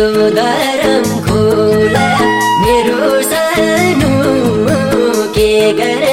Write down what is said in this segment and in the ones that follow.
यो गरम मेरो सानो के गर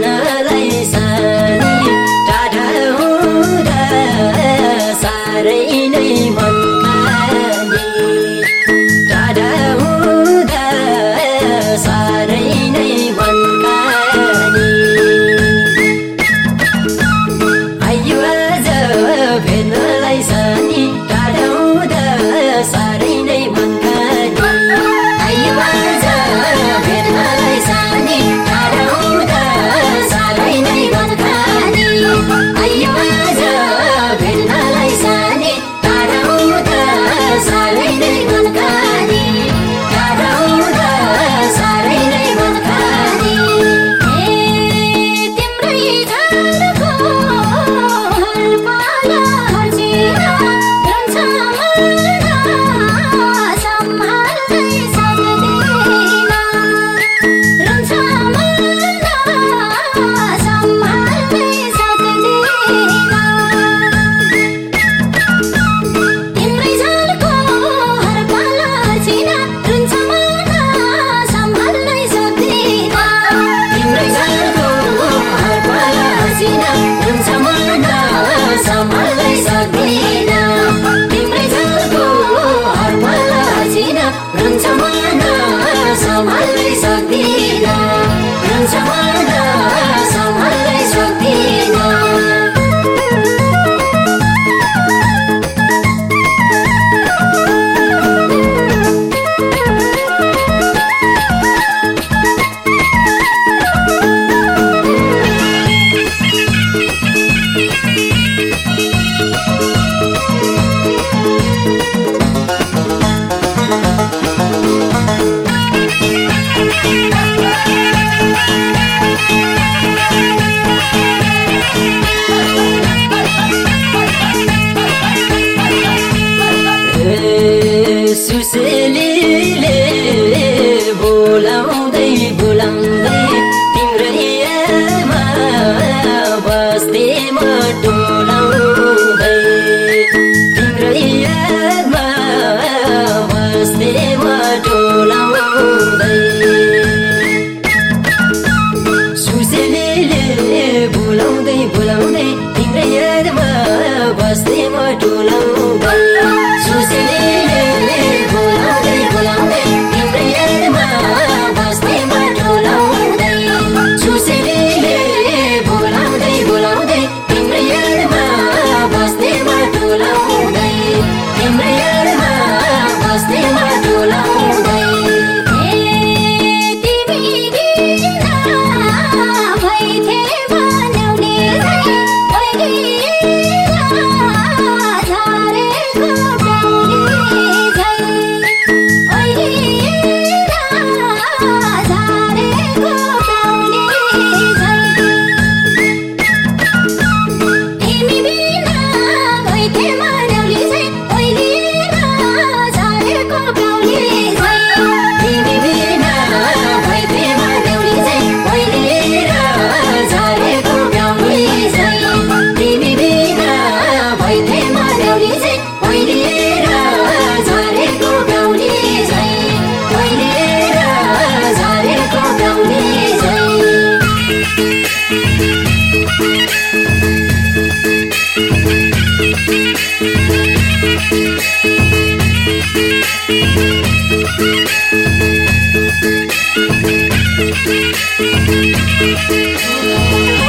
na na sun. Música